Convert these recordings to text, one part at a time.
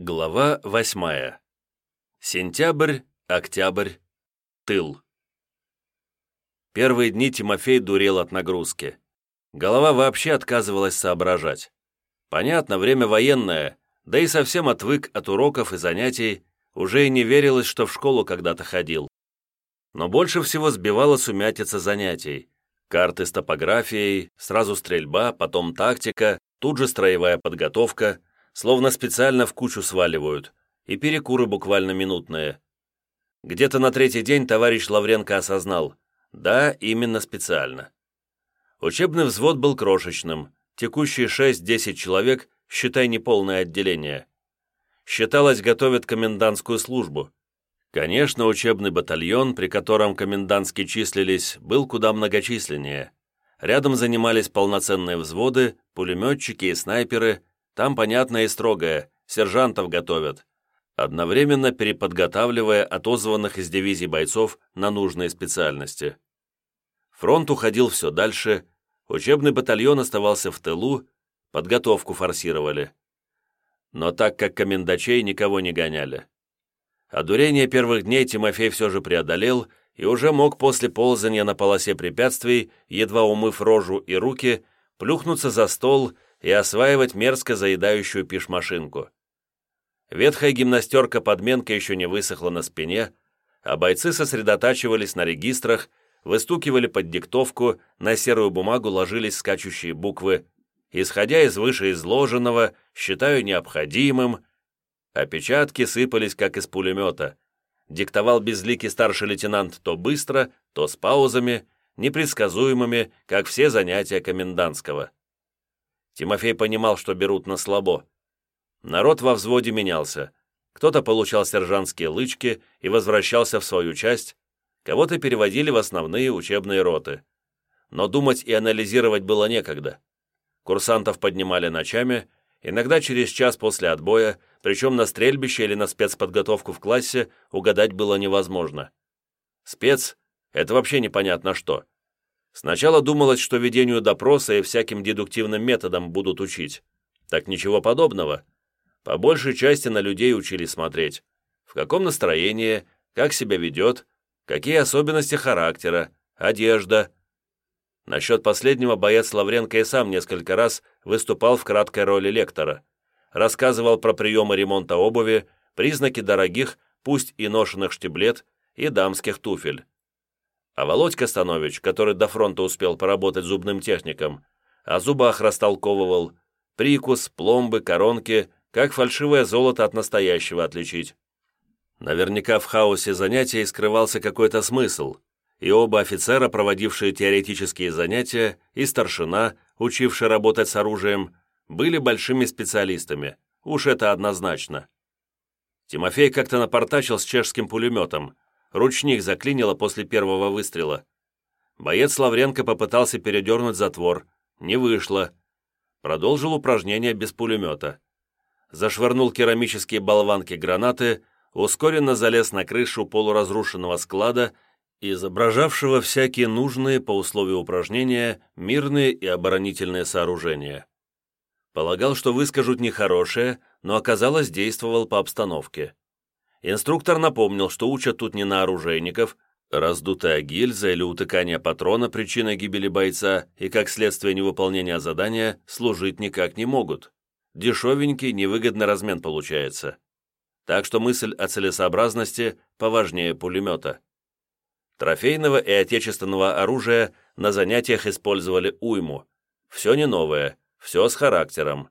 Глава восьмая. Сентябрь, октябрь, тыл. Первые дни Тимофей дурел от нагрузки. Голова вообще отказывалась соображать. Понятно, время военное, да и совсем отвык от уроков и занятий, уже и не верилось, что в школу когда-то ходил. Но больше всего сбивала сумятица занятий. Карты с топографией, сразу стрельба, потом тактика, тут же строевая подготовка – словно специально в кучу сваливают, и перекуры буквально минутные. Где-то на третий день товарищ Лавренко осознал, да, именно специально. Учебный взвод был крошечным, текущие 6-10 человек, считай неполное отделение. Считалось, готовят комендантскую службу. Конечно, учебный батальон, при котором комендантские числились, был куда многочисленнее. Рядом занимались полноценные взводы, пулеметчики и снайперы, там понятное и строгое, сержантов готовят, одновременно переподготавливая отозванных из дивизий бойцов на нужные специальности. Фронт уходил все дальше, учебный батальон оставался в тылу, подготовку форсировали. Но так как комендачей никого не гоняли. Одурение первых дней Тимофей все же преодолел и уже мог после ползания на полосе препятствий, едва умыв рожу и руки, плюхнуться за стол и осваивать мерзко заедающую пишмашинку. Ветхая гимнастерка-подменка еще не высохла на спине, а бойцы сосредотачивались на регистрах, выстукивали под диктовку, на серую бумагу ложились скачущие буквы, исходя из вышеизложенного, считаю необходимым, опечатки сыпались, как из пулемета. Диктовал безликий старший лейтенант то быстро, то с паузами, непредсказуемыми, как все занятия комендантского. Тимофей понимал, что берут на слабо. Народ во взводе менялся. Кто-то получал сержантские лычки и возвращался в свою часть, кого-то переводили в основные учебные роты. Но думать и анализировать было некогда. Курсантов поднимали ночами, иногда через час после отбоя, причем на стрельбище или на спецподготовку в классе угадать было невозможно. Спец — это вообще непонятно что. Сначала думалось, что ведению допроса и всяким дедуктивным методам будут учить. Так ничего подобного. По большей части на людей учили смотреть. В каком настроении, как себя ведет, какие особенности характера, одежда. Насчет последнего боец Лавренко и сам несколько раз выступал в краткой роли лектора. Рассказывал про приемы ремонта обуви, признаки дорогих, пусть и ношенных штиблет, и дамских туфель. А Володька Станович, который до фронта успел поработать зубным техником, о зубах растолковывал, прикус, пломбы, коронки, как фальшивое золото от настоящего отличить. Наверняка в хаосе занятий скрывался какой-то смысл, и оба офицера, проводившие теоретические занятия, и старшина, учивший работать с оружием, были большими специалистами, уж это однозначно. Тимофей как-то напортачил с чешским пулеметом, Ручник заклинило после первого выстрела. Боец Лавренко попытался передернуть затвор. Не вышло. Продолжил упражнение без пулемета. Зашвырнул керамические болванки гранаты, ускоренно залез на крышу полуразрушенного склада, изображавшего всякие нужные по условию упражнения мирные и оборонительные сооружения. Полагал, что выскажут нехорошее, но оказалось действовал по обстановке. Инструктор напомнил, что учат тут не на оружейников, раздутая гильза или утыкание патрона причиной гибели бойца и, как следствие невыполнения задания, служить никак не могут. Дешевенький, невыгодный размен получается. Так что мысль о целесообразности поважнее пулемета. Трофейного и отечественного оружия на занятиях использовали уйму. Все не новое, все с характером.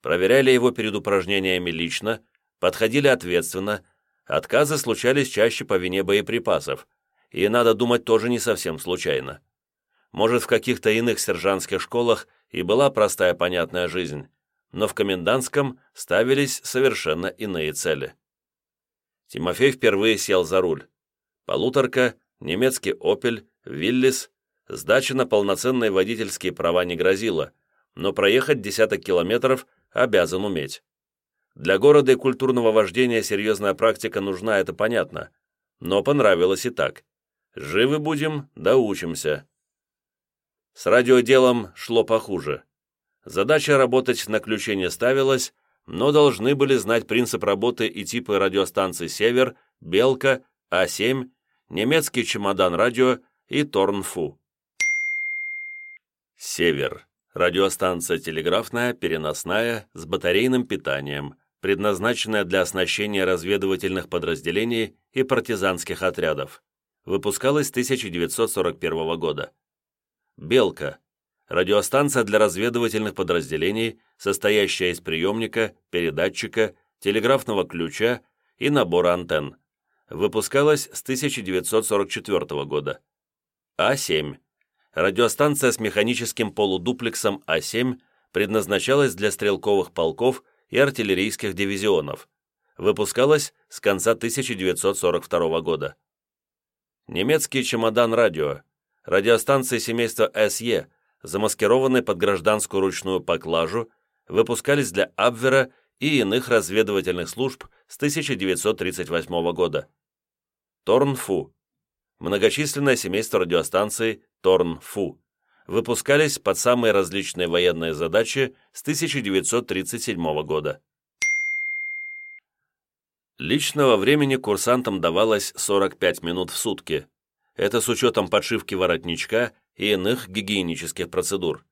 Проверяли его перед упражнениями лично, подходили ответственно, Отказы случались чаще по вине боеприпасов, и, надо думать, тоже не совсем случайно. Может, в каких-то иных сержантских школах и была простая понятная жизнь, но в комендантском ставились совершенно иные цели. Тимофей впервые сел за руль. Полуторка, немецкий «Опель», «Виллис», сдача на полноценные водительские права не грозила, но проехать десяток километров обязан уметь. Для города и культурного вождения серьезная практика нужна, это понятно. Но понравилось и так. Живы будем, да учимся. С радиоделом шло похуже. Задача работать на ключе не ставилась, но должны были знать принцип работы и типы радиостанций «Север», «Белка», А7, немецкий чемодан-радио и Торнфу. «Север» – радиостанция телеграфная, переносная, с батарейным питанием, предназначенная для оснащения разведывательных подразделений и партизанских отрядов. Выпускалась с 1941 года. «Белка» радиостанция для разведывательных подразделений, состоящая из приемника, передатчика, телеграфного ключа и набора антенн. Выпускалась с 1944 года. А7. Радиостанция с механическим полудуплексом А7 предназначалась для стрелковых полков и артиллерийских дивизионов. Выпускалась с конца 1942 года. Немецкий чемодан-радио. Радиостанции семейства СЕ – замаскированные под гражданскую ручную поклажу, выпускались для Абвера и иных разведывательных служб с 1938 года. Торнфу. Многочисленное семейство радиостанций Торнфу. Выпускались под самые различные военные задачи с 1937 года. Личного времени курсантам давалось 45 минут в сутки. Это с учетом подшивки воротничка и иных гигиенических процедур.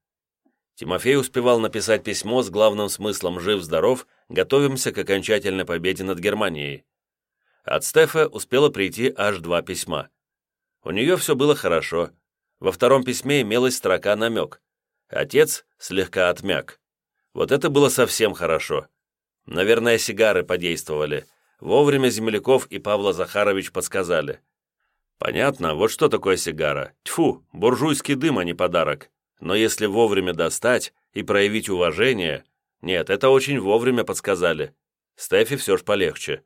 Тимофей успевал написать письмо с главным смыслом «Жив-здоров, готовимся к окончательной победе над Германией». От Стефа успело прийти аж два письма. У нее все было хорошо. Во втором письме имелась строка намек. Отец слегка отмяк. Вот это было совсем хорошо. Наверное, сигары подействовали. Вовремя Земляков и Павла Захарович подсказали. Понятно, вот что такое сигара. Тьфу, буржуйский дым, а не подарок. Но если вовремя достать и проявить уважение... Нет, это очень вовремя подсказали. Стефи все ж полегче.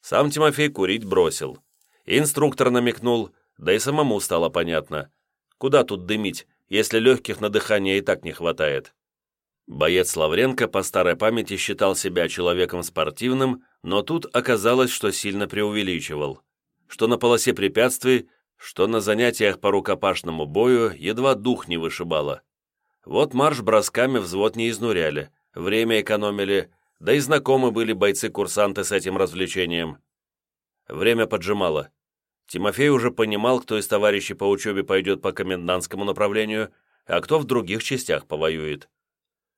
Сам Тимофей курить бросил. Инструктор намекнул, да и самому стало понятно. Куда тут дымить, если легких на дыхание и так не хватает? Боец Лавренко по старой памяти считал себя человеком спортивным, но тут оказалось, что сильно преувеличивал что на полосе препятствий, что на занятиях по рукопашному бою едва дух не вышибало. Вот марш бросками взвод не изнуряли, время экономили, да и знакомы были бойцы-курсанты с этим развлечением. Время поджимало. Тимофей уже понимал, кто из товарищей по учебе пойдет по комендантскому направлению, а кто в других частях повоюет.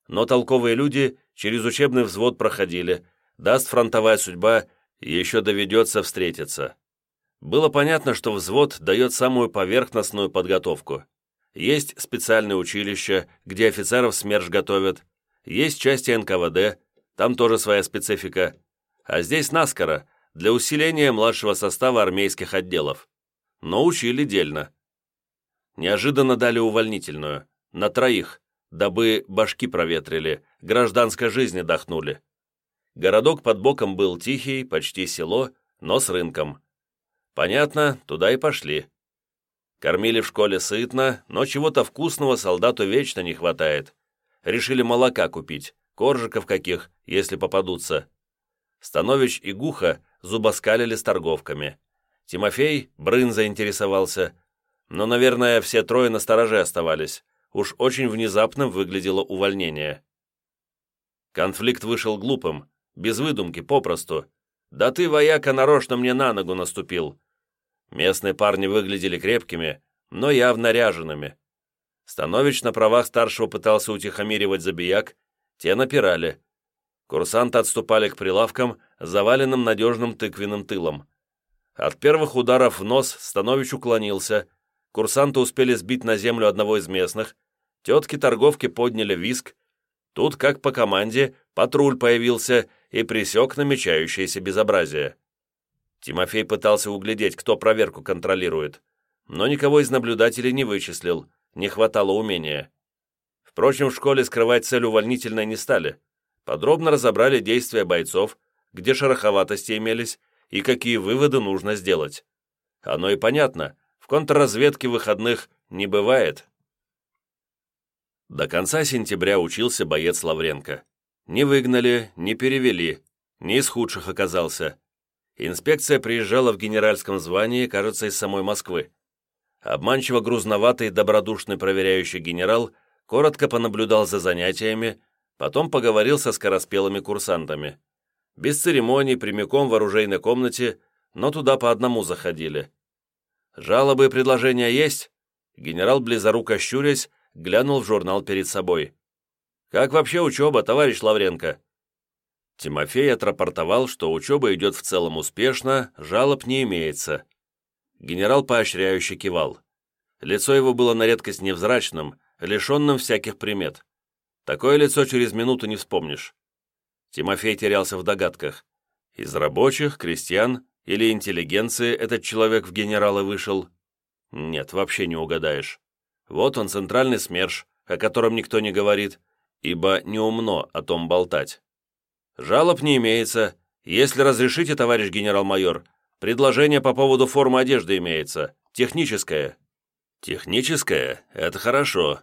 Но толковые люди через учебный взвод проходили, даст фронтовая судьба, еще доведется встретиться. Было понятно, что взвод дает самую поверхностную подготовку. Есть специальные училища, где офицеров СМЕРШ готовят, есть части НКВД, там тоже своя специфика, а здесь наскоро, для усиления младшего состава армейских отделов. Но учили дельно. Неожиданно дали увольнительную, на троих, дабы башки проветрили, гражданской жизни дохнули. Городок под боком был тихий, почти село, но с рынком. Понятно, туда и пошли. Кормили в школе сытно, но чего-то вкусного солдату вечно не хватает. Решили молока купить, коржиков каких, если попадутся. Станович и Гуха зубоскалили с торговками. Тимофей брын заинтересовался. Но, наверное, все трое на стороже оставались. Уж очень внезапно выглядело увольнение. Конфликт вышел глупым, без выдумки, попросту. «Да ты, вояка, нарочно мне на ногу наступил!» Местные парни выглядели крепкими, но явно ряжеными. Станович на правах старшего пытался утихомиривать забияк, те напирали. Курсанты отступали к прилавкам, заваленным надежным тыквенным тылом. От первых ударов в нос Станович уклонился, курсанты успели сбить на землю одного из местных, тетки-торговки подняли виск, тут, как по команде, патруль появился и пресек намечающееся безобразие. Тимофей пытался углядеть, кто проверку контролирует, но никого из наблюдателей не вычислил, не хватало умения. Впрочем, в школе скрывать цель увольнительной не стали. Подробно разобрали действия бойцов, где шероховатости имелись и какие выводы нужно сделать. Оно и понятно, в контрразведке выходных не бывает. До конца сентября учился боец Лавренко. Не выгнали, не перевели, не из худших оказался. Инспекция приезжала в генеральском звании, кажется, из самой Москвы. Обманчиво грузноватый, добродушный проверяющий генерал коротко понаблюдал за занятиями, Потом поговорил со скороспелыми курсантами. Без церемоний, прямиком в оружейной комнате, но туда по одному заходили. «Жалобы и предложения есть?» Генерал, близоруко щурясь, глянул в журнал перед собой. «Как вообще учеба, товарищ Лавренко?» Тимофей отрапортовал, что учеба идет в целом успешно, жалоб не имеется. Генерал поощряюще кивал. Лицо его было на редкость невзрачным, лишенным всяких примет. Такое лицо через минуту не вспомнишь. Тимофей терялся в догадках. Из рабочих, крестьян или интеллигенции этот человек в генералы вышел? Нет, вообще не угадаешь. Вот он, центральный СМЕРШ, о котором никто не говорит, ибо неумно о том болтать. Жалоб не имеется. Если разрешите, товарищ генерал-майор, предложение по поводу формы одежды имеется. Техническое. Техническое? Это хорошо.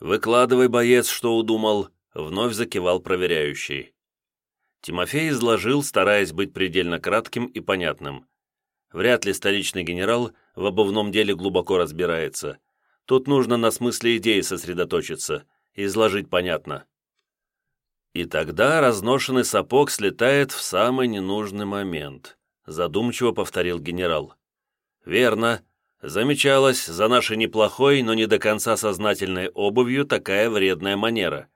Выкладывай, боец, что удумал, вновь закивал проверяющий. Тимофей изложил, стараясь быть предельно кратким и понятным. Вряд ли столичный генерал в обувном деле глубоко разбирается. Тут нужно на смысле идеи сосредоточиться, изложить понятно. И тогда разношенный сапог слетает в самый ненужный момент, задумчиво повторил генерал. Верно, замечалась за нашей неплохой, но не до конца сознательной обувью такая вредная манера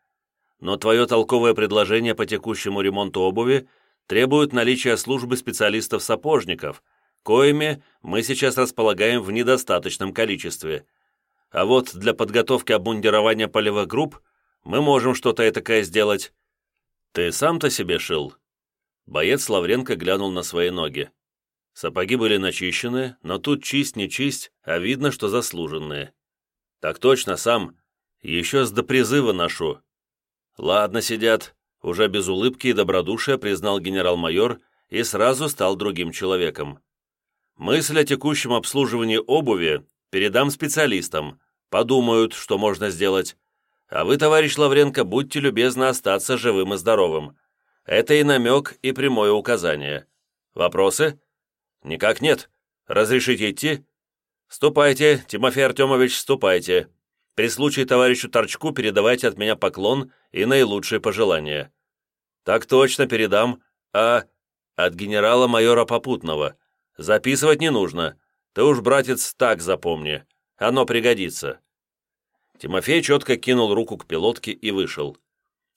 но твое толковое предложение по текущему ремонту обуви требует наличия службы специалистов-сапожников, коими мы сейчас располагаем в недостаточном количестве. А вот для подготовки обмундирования полевых групп мы можем что-то этакое сделать. Ты сам-то себе шил?» Боец Лавренко глянул на свои ноги. Сапоги были начищены, но тут чисть не чисть, а видно, что заслуженные. «Так точно, сам. Еще с до призыва ношу. «Ладно, сидят», — уже без улыбки и добродушия признал генерал-майор и сразу стал другим человеком. «Мысль о текущем обслуживании обуви передам специалистам, подумают, что можно сделать. А вы, товарищ Лавренко, будьте любезны остаться живым и здоровым. Это и намек, и прямое указание. Вопросы? Никак нет. Разрешите идти? Ступайте, Тимофей Артемович, ступайте. При случае товарищу Торчку передавайте от меня поклон и наилучшие пожелания. Так точно передам, а от генерала-майора Попутного. Записывать не нужно. Ты уж, братец, так запомни. Оно пригодится». Тимофей четко кинул руку к пилотке и вышел.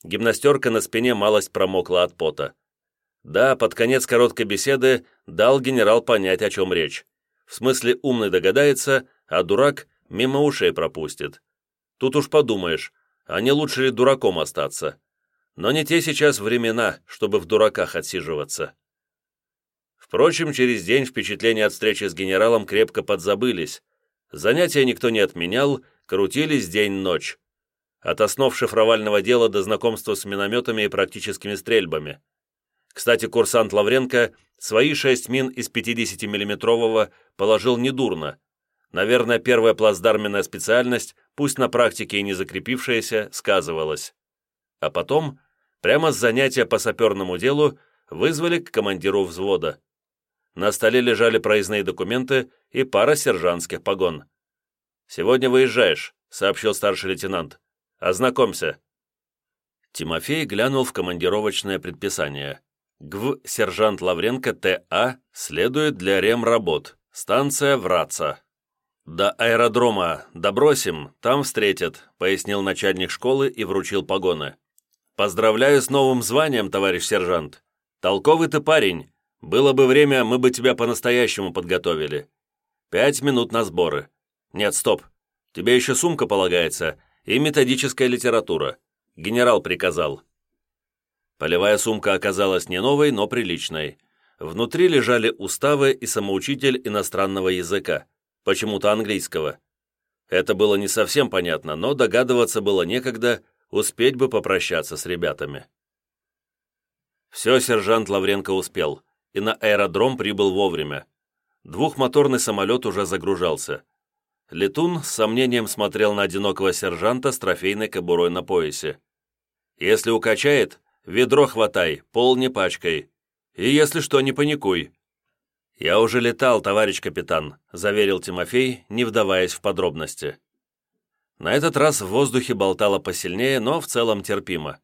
Гимнастерка на спине малость промокла от пота. Да, под конец короткой беседы дал генерал понять, о чем речь. В смысле, умный догадается, а дурак мимо ушей пропустит. Тут уж подумаешь, а не лучше ли дураком остаться? Но не те сейчас времена, чтобы в дураках отсиживаться. Впрочем, через день впечатления от встречи с генералом крепко подзабылись. Занятия никто не отменял, крутились день-ночь. От основ шифровального дела до знакомства с минометами и практическими стрельбами. Кстати, курсант Лавренко свои шесть мин из 50-миллиметрового положил недурно, Наверное, первая плацдарменная специальность, пусть на практике и не закрепившаяся, сказывалась. А потом, прямо с занятия по саперному делу, вызвали к командиру взвода. На столе лежали проездные документы и пара сержантских погон. «Сегодня выезжаешь», — сообщил старший лейтенант. «Ознакомься». Тимофей глянул в командировочное предписание. ГВ сержант Лавренко Т.А. следует для ремработ. Станция Враца. «До аэродрома добросим, там встретят», — пояснил начальник школы и вручил погоны. «Поздравляю с новым званием, товарищ сержант. Толковый ты парень. Было бы время, мы бы тебя по-настоящему подготовили. Пять минут на сборы. Нет, стоп. Тебе еще сумка полагается и методическая литература. Генерал приказал». Полевая сумка оказалась не новой, но приличной. Внутри лежали уставы и самоучитель иностранного языка почему-то английского. Это было не совсем понятно, но догадываться было некогда, успеть бы попрощаться с ребятами. Все сержант Лавренко успел, и на аэродром прибыл вовремя. Двухмоторный самолет уже загружался. Летун с сомнением смотрел на одинокого сержанта с трофейной кобурой на поясе. «Если укачает, ведро хватай, пол не пачкай. И если что, не паникуй. «Я уже летал, товарищ капитан», — заверил Тимофей, не вдаваясь в подробности. На этот раз в воздухе болтало посильнее, но в целом терпимо.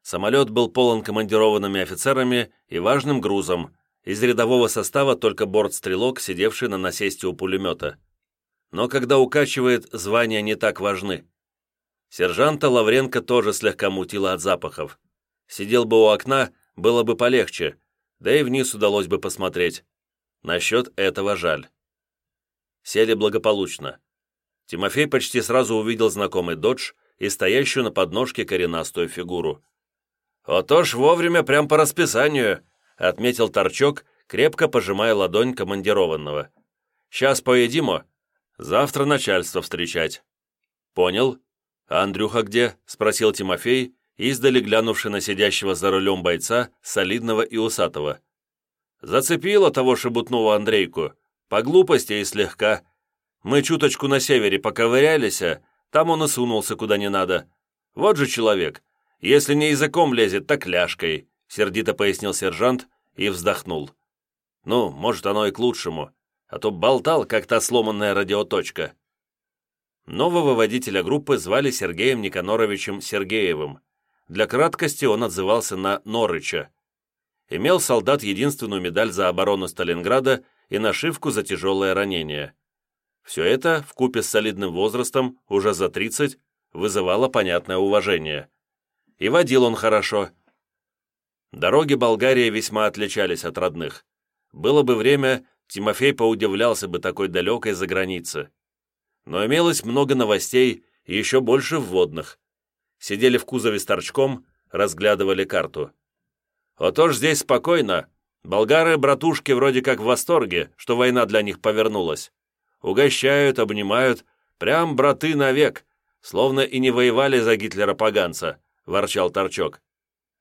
Самолет был полон командированными офицерами и важным грузом, из рядового состава только бортстрелок, сидевший на насесте у пулемета. Но когда укачивает, звания не так важны. Сержанта Лавренко тоже слегка мутило от запахов. Сидел бы у окна, было бы полегче, да и вниз удалось бы посмотреть. Насчет этого жаль. Сели благополучно. Тимофей почти сразу увидел знакомый додж и стоящую на подножке коренастую фигуру. «Отож, вовремя, прям по расписанию», — отметил Торчок, крепко пожимая ладонь командированного. «Сейчас поедимо. Завтра начальство встречать». «Понял. А Андрюха где?» — спросил Тимофей, издали глянувший на сидящего за рулем бойца, солидного и усатого. «Зацепило того шебутного Андрейку. По глупости и слегка. Мы чуточку на севере поковырялись, а там он и сунулся куда не надо. Вот же человек. Если не языком лезет, так ляжкой», — сердито пояснил сержант и вздохнул. «Ну, может, оно и к лучшему, а то болтал, как та сломанная радиоточка». Нового водителя группы звали Сергеем Никаноровичем Сергеевым. Для краткости он отзывался на Норыча. Имел солдат единственную медаль за оборону Сталинграда и нашивку за тяжелое ранение. Все это, вкупе с солидным возрастом, уже за 30, вызывало понятное уважение. И водил он хорошо. Дороги Болгарии весьма отличались от родных. Было бы время, Тимофей поудивлялся бы такой далекой за границы. Но имелось много новостей и еще больше вводных. Сидели в кузове с торчком, разглядывали карту. «Отож здесь спокойно. Болгары-братушки вроде как в восторге, что война для них повернулась. Угощают, обнимают, прям браты навек, словно и не воевали за Гитлера-поганца», — ворчал Торчок.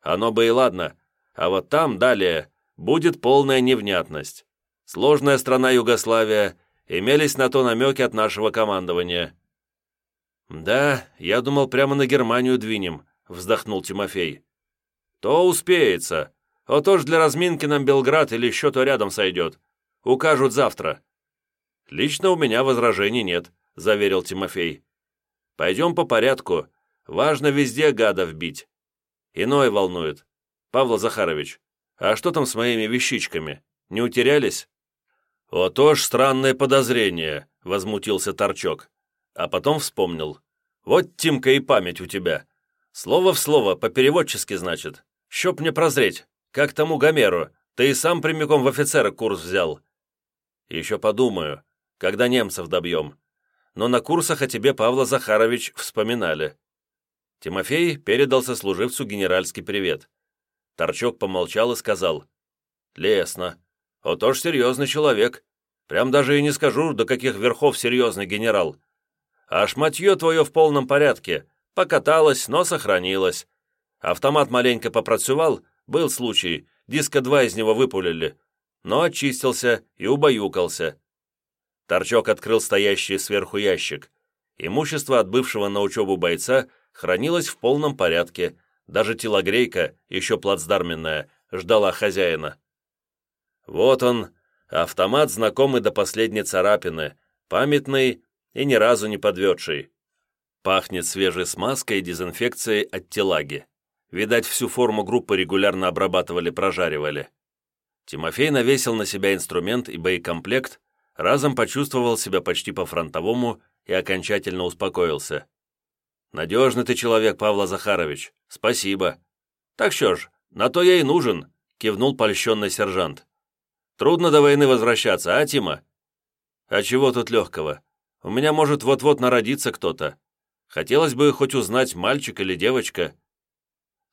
«Оно бы и ладно, а вот там, далее, будет полная невнятность. Сложная страна Югославия, имелись на то намеки от нашего командования». «Да, я думал, прямо на Германию двинем», — вздохнул Тимофей. «То успеется. А то ж для разминки нам Белград или еще то рядом сойдет. Укажут завтра». «Лично у меня возражений нет», — заверил Тимофей. «Пойдем по порядку. Важно везде гадов бить. Иное волнует. Павла Захарович, а что там с моими вещичками? Не утерялись?» «О, то ж странное подозрение», — возмутился Торчок. А потом вспомнил. «Вот, Тимка, и память у тебя. Слово в слово, по-переводчески, значит. Чтоб мне прозреть, как тому Гомеру, ты и сам прямиком в офицера курс взял». «Еще подумаю когда немцев добьем. Но на курсах о тебе, Павла Захарович, вспоминали». Тимофей передал сослуживцу генеральский привет. Торчок помолчал и сказал. «Лесно. Ото ж серьезный человек. Прям даже и не скажу, до каких верхов серьезный генерал. А шматье твое в полном порядке. Покаталось, но сохранилось. Автомат маленько попрацевал, был случай, диска два из него выпулили. Но очистился и убаюкался. Торчок открыл стоящий сверху ящик. Имущество от бывшего на учебу бойца хранилось в полном порядке, даже телогрейка, еще плацдарменная, ждала хозяина. Вот он, автомат, знакомый до последней царапины, памятный и ни разу не подведший. Пахнет свежей смазкой и дезинфекцией от телаги. Видать, всю форму группы регулярно обрабатывали-прожаривали. Тимофей навесил на себя инструмент и боекомплект, разом почувствовал себя почти по-фронтовому и окончательно успокоился. «Надежный ты человек, Павла Захарович. Спасибо. Так что ж, на то я и нужен», — кивнул польщенный сержант. «Трудно до войны возвращаться, а, Тима?» «А чего тут легкого? У меня может вот-вот народиться кто-то. Хотелось бы хоть узнать, мальчик или девочка».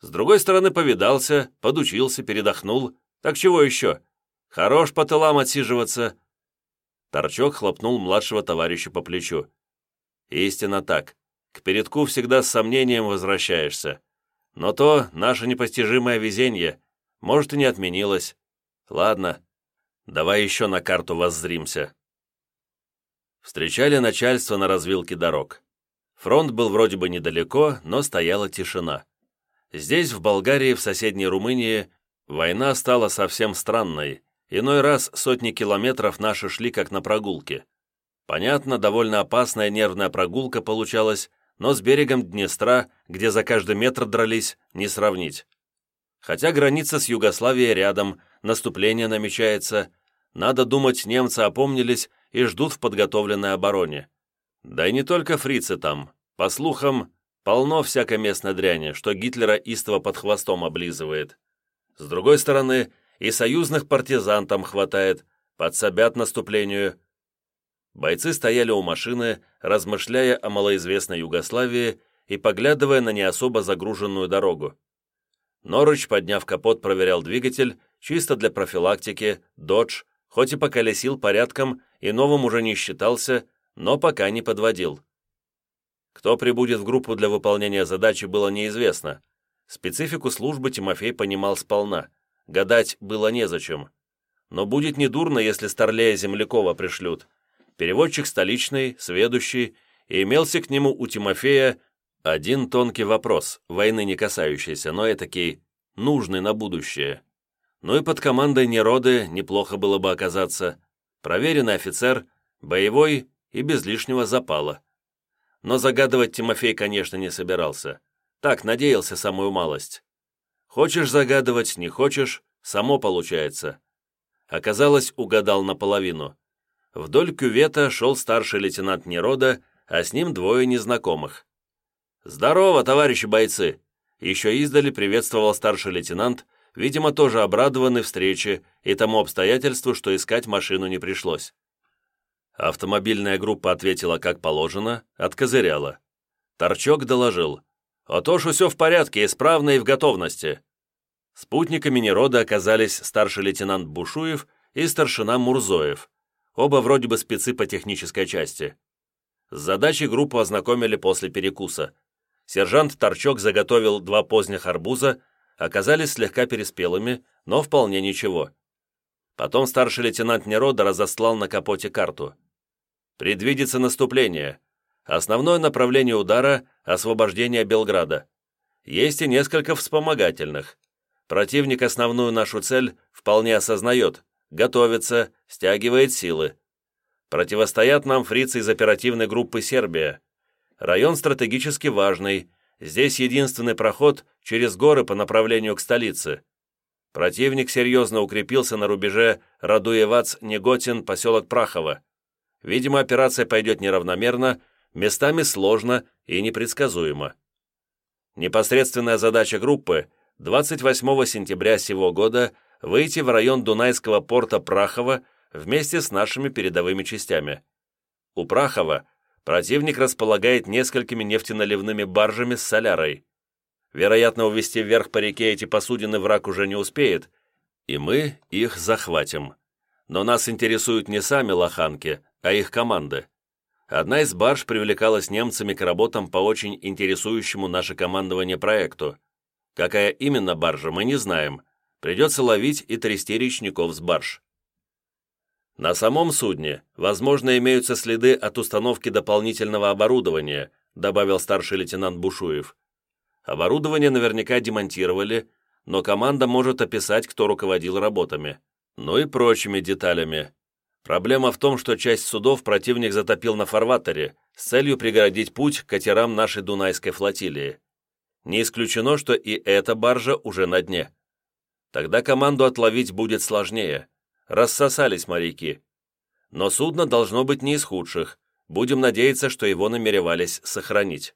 С другой стороны, повидался, подучился, передохнул. Так чего еще? Хорош по тылам отсиживаться, Торчок хлопнул младшего товарища по плечу. «Истинно так. К передку всегда с сомнением возвращаешься. Но то наше непостижимое везение, может, и не отменилось. Ладно, давай еще на карту воззримся». Встречали начальство на развилке дорог. Фронт был вроде бы недалеко, но стояла тишина. Здесь, в Болгарии, в соседней Румынии, война стала совсем странной, Иной раз сотни километров наши шли как на прогулке. Понятно, довольно опасная нервная прогулка получалась, но с берегом Днестра, где за каждый метр дрались, не сравнить. Хотя граница с Югославией рядом, наступление намечается, надо думать, немцы опомнились и ждут в подготовленной обороне. Да и не только фрицы там. По слухам, полно всякой местной дряни, что Гитлера истово под хвостом облизывает. С другой стороны, и союзных партизан там хватает, подсобят наступлению. Бойцы стояли у машины, размышляя о малоизвестной Югославии и поглядывая на не особо загруженную дорогу. Норыч, подняв капот, проверял двигатель, чисто для профилактики, «Додж», хоть и поколесил порядком и новым уже не считался, но пока не подводил. Кто прибудет в группу для выполнения задачи, было неизвестно. Специфику службы Тимофей понимал сполна. Гадать было незачем. Но будет недурно, если Старлея Землякова пришлют. Переводчик столичный, сведущий, и имелся к нему у Тимофея один тонкий вопрос, войны не касающийся, но этакий, нужный на будущее. Ну и под командой Нероды неплохо было бы оказаться. Проверенный офицер, боевой и без лишнего запала. Но загадывать Тимофей, конечно, не собирался. Так, надеялся самую малость. Хочешь загадывать, не хочешь, само получается. Оказалось, угадал наполовину. Вдоль кювета шел старший лейтенант Нерода, а с ним двое незнакомых. «Здорово, товарищи бойцы!» Еще издали приветствовал старший лейтенант, видимо, тоже обрадованный встрече и тому обстоятельству, что искать машину не пришлось. Автомобильная группа ответила как положено, откозыряла. Торчок доложил. «А то ж все в порядке, исправно и в готовности». Спутниками Нерода оказались старший лейтенант Бушуев и старшина Мурзоев, оба вроде бы спецы по технической части. С задачей группу ознакомили после перекуса. Сержант Торчок заготовил два поздних арбуза, оказались слегка переспелыми, но вполне ничего. Потом старший лейтенант Нерода разослал на капоте карту. Предвидится наступление. Основное направление удара – освобождение Белграда. Есть и несколько вспомогательных. Противник основную нашу цель вполне осознает, готовится, стягивает силы. Противостоят нам фрицы из оперативной группы «Сербия». Район стратегически важный, здесь единственный проход через горы по направлению к столице. Противник серьезно укрепился на рубеже Радуевац-Неготин, поселок Прахово. Видимо, операция пойдет неравномерно, местами сложно и непредсказуемо. Непосредственная задача группы 28 сентября сего года выйти в район Дунайского порта Прахова вместе с нашими передовыми частями. У Прахова противник располагает несколькими нефтеналивными баржами с солярой. Вероятно, увести вверх по реке эти посудины враг уже не успеет, и мы их захватим. Но нас интересуют не сами лоханки, а их команды. Одна из барж привлекалась немцами к работам по очень интересующему наше командование проекту. Какая именно баржа, мы не знаем. Придется ловить и трясти речников с барж. На самом судне, возможно, имеются следы от установки дополнительного оборудования, добавил старший лейтенант Бушуев. Оборудование наверняка демонтировали, но команда может описать, кто руководил работами. Ну и прочими деталями. Проблема в том, что часть судов противник затопил на фарватере с целью преградить путь катерам нашей Дунайской флотилии. Не исключено, что и эта баржа уже на дне. Тогда команду отловить будет сложнее. Рассосались моряки. Но судно должно быть не из худших. Будем надеяться, что его намеревались сохранить.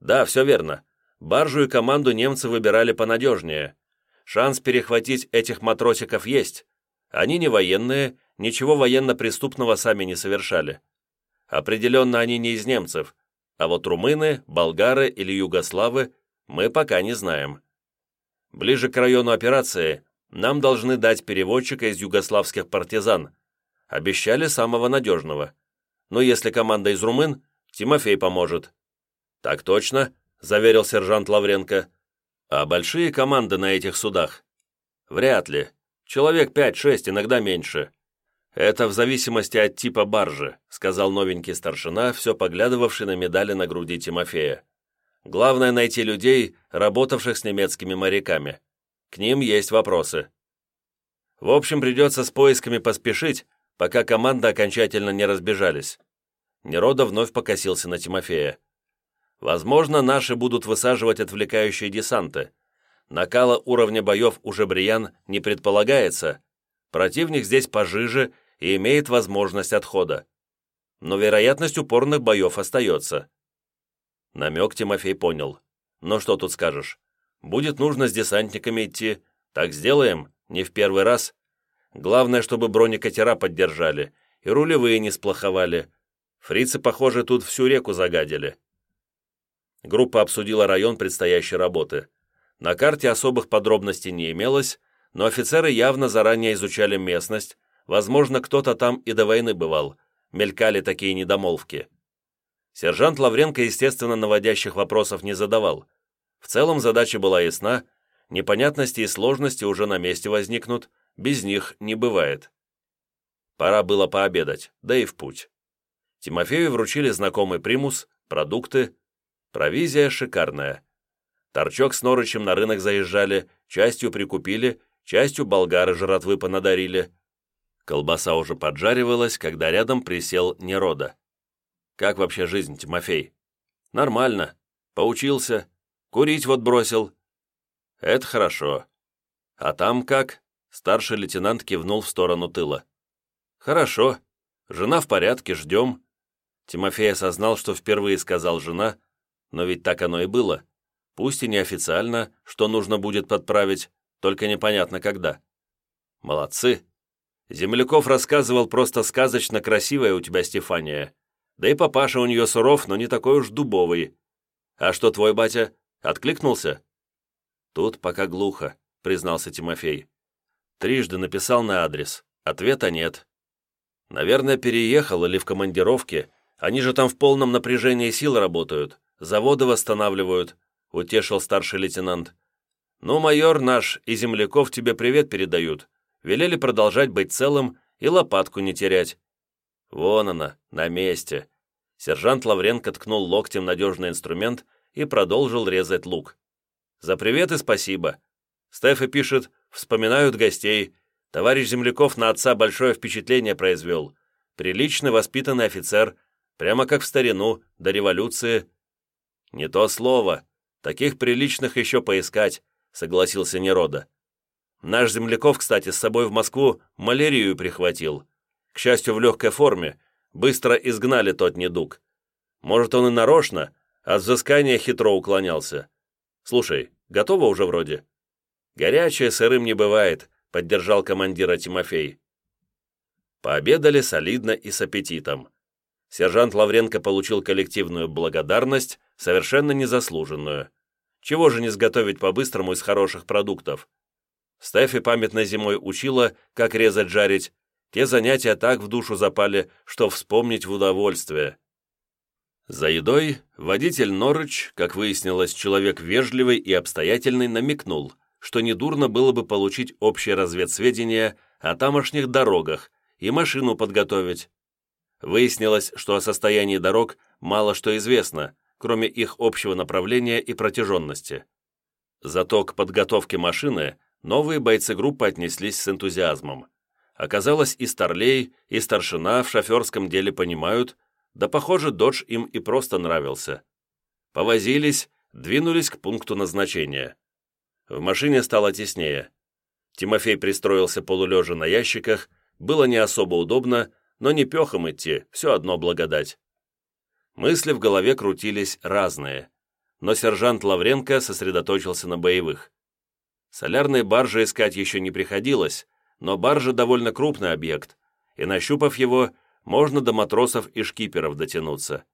Да, все верно. Баржу и команду немцы выбирали понадежнее. Шанс перехватить этих матросиков есть. Они не военные ничего военно-преступного сами не совершали. Определенно они не из немцев, а вот румыны, болгары или югославы мы пока не знаем. Ближе к району операции нам должны дать переводчика из югославских партизан. Обещали самого надежного. Но если команда из румын, Тимофей поможет. Так точно, заверил сержант Лавренко. А большие команды на этих судах? Вряд ли. Человек 5-6, иногда меньше. «Это в зависимости от типа баржи», сказал новенький старшина, все поглядывавший на медали на груди Тимофея. «Главное найти людей, работавших с немецкими моряками. К ним есть вопросы». В общем, придется с поисками поспешить, пока команда окончательно не разбежались. Нерода вновь покосился на Тимофея. Возможно, наши будут высаживать отвлекающие десанты. Накала уровня боев у Жабриян не предполагается. Противник здесь пожиже и имеет возможность отхода. Но вероятность упорных боев остается. Намек Тимофей понял. Но что тут скажешь? Будет нужно с десантниками идти. Так сделаем, не в первый раз. Главное, чтобы бронекатера поддержали и рулевые не сплоховали. Фрицы, похоже, тут всю реку загадили. Группа обсудила район предстоящей работы. На карте особых подробностей не имелось, но офицеры явно заранее изучали местность, возможно, кто-то там и до войны бывал, мелькали такие недомолвки. Сержант Лавренко, естественно, наводящих вопросов не задавал. В целом задача была ясна, непонятности и сложности уже на месте возникнут, без них не бывает. Пора было пообедать, да и в путь. Тимофею вручили знакомый примус, продукты, провизия шикарная. Торчок с Норычем на рынок заезжали, частью прикупили, частью болгары жратвы понадарили. Колбаса уже поджаривалась, когда рядом присел Нерода. «Как вообще жизнь, Тимофей?» «Нормально. Поучился. Курить вот бросил». «Это хорошо. А там как?» Старший лейтенант кивнул в сторону тыла. «Хорошо. Жена в порядке, ждем». Тимофей осознал, что впервые сказал «жена», но ведь так оно и было. Пусть и неофициально, что нужно будет подправить, только непонятно когда. Молодцы. Земляков рассказывал просто сказочно красивая у тебя Стефания. Да и папаша у нее суров, но не такой уж дубовый. А что твой батя? Откликнулся? Тут пока глухо, признался Тимофей. Трижды написал на адрес. Ответа нет. Наверное, переехал или в командировке. Они же там в полном напряжении сил работают. Заводы восстанавливают, утешил старший лейтенант. Ну, майор наш и земляков тебе привет передают. Велели продолжать быть целым и лопатку не терять. Вон она, на месте. Сержант Лавренко ткнул локтем надежный инструмент и продолжил резать лук. За привет и спасибо. Стефа пишет, вспоминают гостей. Товарищ Земляков на отца большое впечатление произвел. Приличный, воспитанный офицер, прямо как в старину, до революции. Не то слово. Таких приличных еще поискать, согласился Нерода. Наш Земляков, кстати, с собой в Москву малярию прихватил. К счастью, в легкой форме. Быстро изгнали тот недуг. Может, он и нарочно, от взыскания хитро уклонялся. Слушай, готово уже вроде?» «Горячее сырым не бывает», — поддержал командира Тимофей. Пообедали солидно и с аппетитом. Сержант Лавренко получил коллективную благодарность, совершенно незаслуженную. Чего же не сготовить по-быстрому из хороших продуктов? Стефи памятной зимой учила, как резать жарить. Те занятия так в душу запали, что вспомнить в удовольствие. За едой водитель Норыч, как выяснилось, человек вежливый и обстоятельный, намекнул, что недурно было бы получить общее разведсведения о тамошних дорогах и машину подготовить. Выяснилось, что о состоянии дорог мало что известно, кроме их общего направления и протяженности. Зато к подготовке машины новые бойцы группы отнеслись с энтузиазмом. Оказалось, и старлей, и старшина в шоферском деле понимают, да, похоже, додж им и просто нравился. Повозились, двинулись к пункту назначения. В машине стало теснее. Тимофей пристроился полулежа на ящиках, было не особо удобно, но не пехом идти, все одно благодать. Мысли в голове крутились разные, но сержант Лавренко сосредоточился на боевых. Солярные баржи искать еще не приходилось, но баржа довольно крупный объект, и, нащупав его, можно до матросов и шкиперов дотянуться.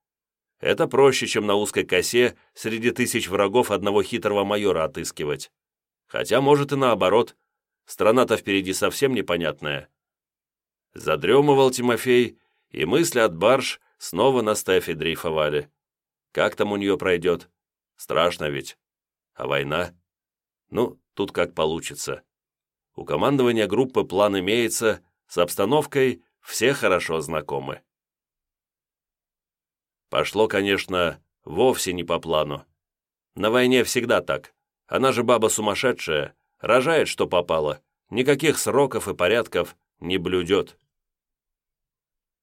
Это проще, чем на узкой косе среди тысяч врагов одного хитрого майора отыскивать. Хотя, может, и наоборот. Страна-то впереди совсем непонятная. Задремывал Тимофей, и мысли от барж снова на Стефе дрейфовали. Как там у нее пройдет? Страшно ведь. А война? Ну, тут как получится. У командования группы план имеется, с обстановкой все хорошо знакомы. Пошло, конечно, вовсе не по плану. На войне всегда так. Она же баба сумасшедшая, рожает, что попало, никаких сроков и порядков не блюдет.